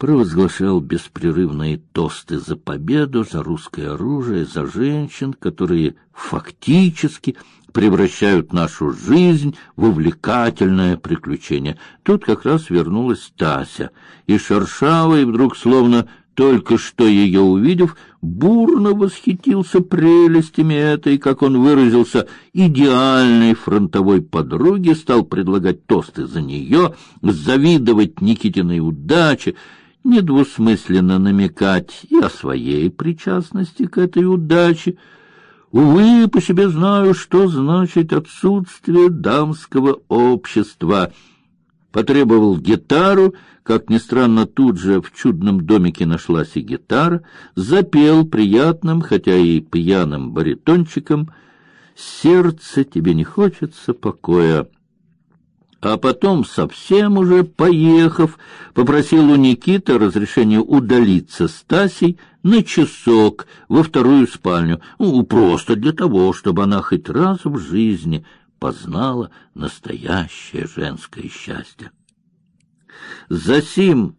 провозглашал беспрерывные тосты за победу, за русское оружие, за женщин, которые фактически превращают нашу жизнь в увлекательное приключение. Тут как раз вернулась Тася, и Шершавый вдруг, словно только что ее увидев, бурно восхитился прелестями этой, как он выразился, идеальной фронтовой подруги, стал предлагать тосты за нее, завидовать Никитиной удаче, недвусмысленно намекать и о своей причастности к этой удаче. Увы, по себе знаю, что значит отсутствие дамского общества. Потребовал гитару, как ни странно, тут же в чудном домике нашлась и гитара, запел приятным, хотя и пьяным баритончиком «Сердце тебе не хочется покоя» а потом, совсем уже поехав, попросил у Никиты разрешения удалиться с на часок во вторую спальню, ну, просто для того, чтобы она хоть раз в жизни познала настоящее женское счастье. Засим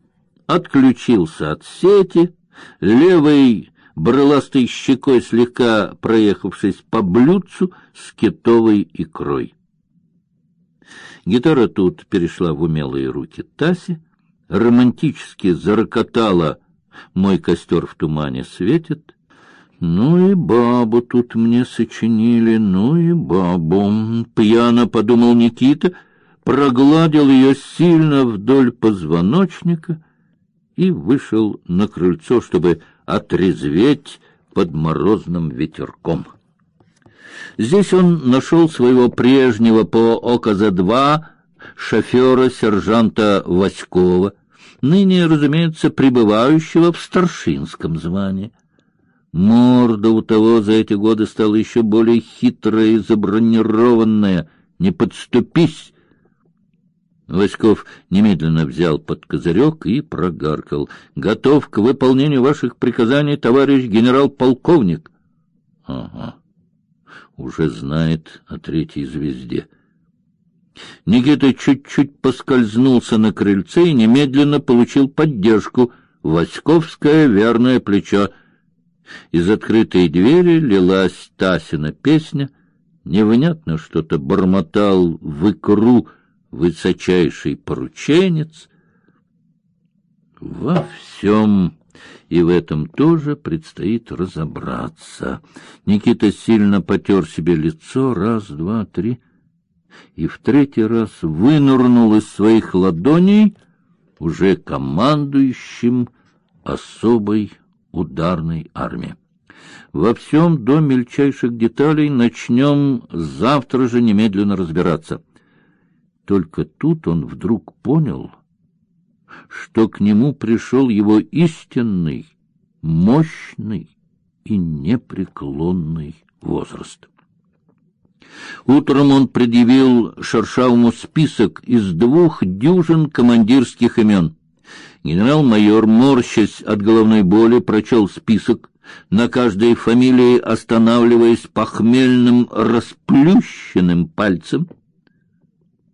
отключился от сети, левой брыластой щекой слегка проехавшись по блюдцу с китовой икрой. Гитара тут перешла в умелые руки Таси, романтически зарокотала «Мой костер в тумане светит». «Ну и бабу тут мне сочинили, ну и бабу!» — пьяно подумал Никита, прогладил ее сильно вдоль позвоночника и вышел на крыльцо, чтобы отрезветь под морозным ветерком. Здесь он нашел своего прежнего по ОКЗ-2 шофера-сержанта Васькова, ныне, разумеется, пребывающего в старшинском звании. Морда у того за эти годы стала еще более хитрая и забронированная. Не подступись! Васьков немедленно взял под козырек и прогаркал. — Готов к выполнению ваших приказаний, товарищ генерал-полковник. — Ага уже знает о третьей звезде. Никита чуть-чуть поскользнулся на крыльце и немедленно получил поддержку. Васьковское верное плечо. Из открытой двери лилась Тасина песня. Невнятно что-то бормотал в икру высочайший порученец. Во всем и в этом тоже предстоит разобраться. Никита сильно потер себе лицо, раз, два, три, и в третий раз вынырнул из своих ладоней уже командующим особой ударной армией. Во всем до мельчайших деталей начнем завтра же немедленно разбираться. Только тут он вдруг понял — что к нему пришел его истинный, мощный и непреклонный возраст. Утром он предъявил Шершавому список из двух дюжин командирских имен. Генерал-майор, морщась от головной боли, прочел список, на каждой фамилии останавливаясь похмельным расплющенным пальцем.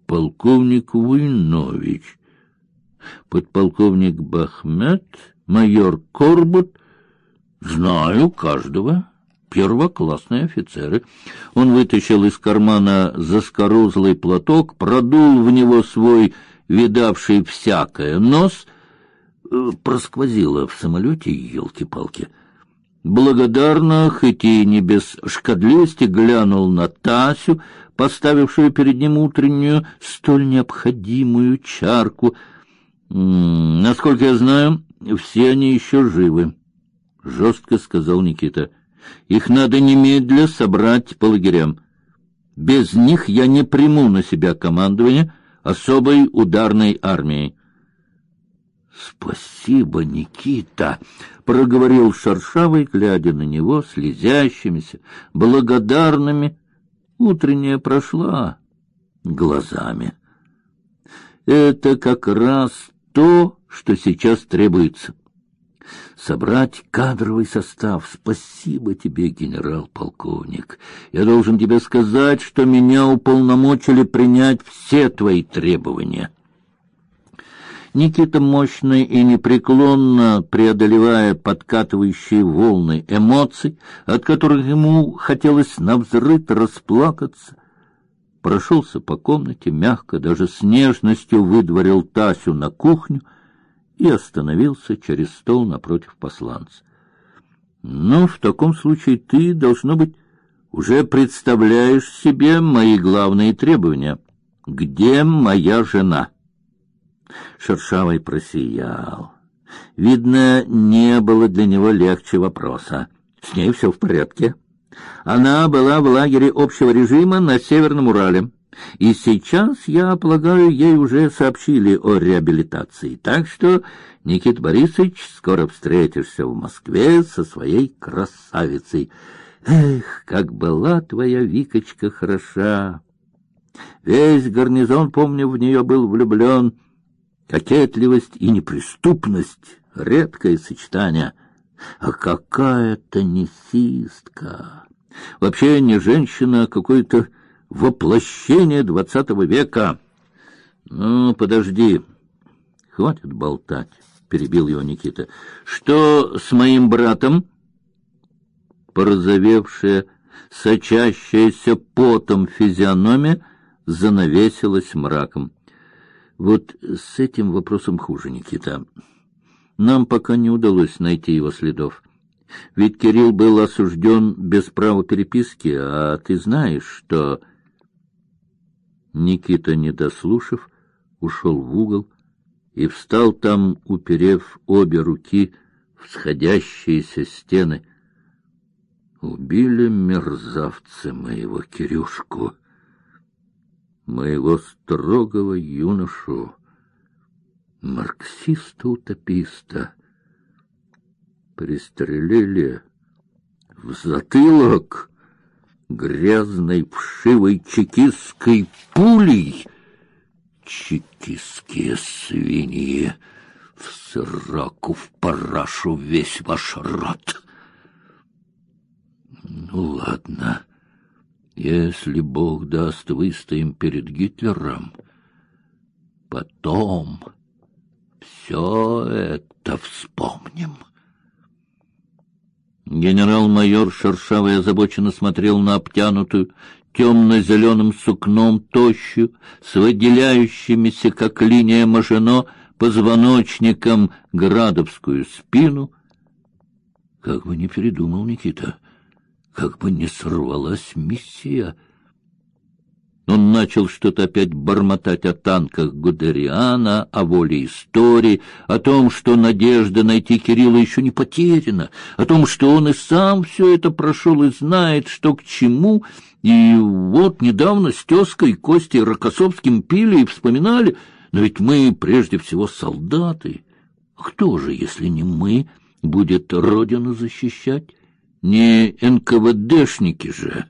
Полковник Войнович подполковник Бахмет, майор Корбут. Знаю каждого. Первоклассные офицеры. Он вытащил из кармана заскорузлый платок, продул в него свой видавший всякое нос, э, просквозило в самолете, елки-палки. Благодарно, хоть и не без шкодливости, глянул на Тасю, поставившую перед ним утреннюю столь необходимую чарку — Насколько я знаю, все они еще живы, жестко сказал Никита. Их надо немедля собрать по лагерям. Без них я не приму на себя командование особой ударной армией. Спасибо, Никита, проговорил Шаршавый, глядя на него слезящимися, благодарными. Утренняя прошла глазами. Это как раз то, что сейчас требуется. Собрать кадровый состав. Спасибо тебе, генерал-полковник. Я должен тебе сказать, что меня уполномочили принять все твои требования. Никита мощно и непреклонно преодолевая подкатывающие волны эмоций, от которых ему хотелось навзрыд расплакаться, прошелся по комнате, мягко, даже с нежностью выдворил Тасю на кухню и остановился через стол напротив посланца. Ну, в таком случае ты должно быть уже представляешь себе мои главные требования. Где моя жена? Шершавый просиял. Видно, не было для него легче вопроса. С ней все в порядке. Она была в лагере общего режима на Северном Урале. И сейчас, я полагаю, ей уже сообщили о реабилитации. Так что, Никит Борисович, скоро встретишься в Москве со своей красавицей. Эх, как была твоя Викочка хороша! Весь гарнизон, помню, в нее был влюблен. Кокетливость и неприступность — редкое сочетание. А какая-то несистка! Вообще не женщина, а какое-то воплощение двадцатого века. Ну, подожди, хватит болтать, перебил его Никита. Что с моим братом? Порозовевшая, сочащаяся потом физиономия занавесилась мраком. Вот с этим вопросом хуже, Никита. Нам пока не удалось найти его следов. Ведь Кирилл был осужден без права переписки, а ты знаешь, что Никита, не дослушав, ушел в угол и встал там, уперев обе руки в сходящиеся стены. Убили мерзавцы моего Кирюшку, моего строгого юношу, марксиста-утописта. Пристрелили в затылок грязной вшивой чекистской пулей. Чекистские свиньи, в сраку, в парашу весь ваш рот. Ну, ладно, если Бог даст, выстоим перед Гитлером. Потом все это вспомним. Генерал-майор шершавый озабоченно смотрел на обтянутую темно-зеленым сукном тощую, с выделяющимися, как линия Мажино, позвоночником градовскую спину. Как бы не передумал Никита, как бы не сорвалась миссия — он начал что-то опять бормотать о танках Гудериана, о воле истории, о том, что надежда найти Кирилла еще не потеряна, о том, что он и сам все это прошел и знает, что к чему. И вот недавно с тезкой Костей Рокоссовским пили и вспоминали, но ведь мы прежде всего солдаты. Кто же, если не мы, будет родину защищать? Не НКВДшники же,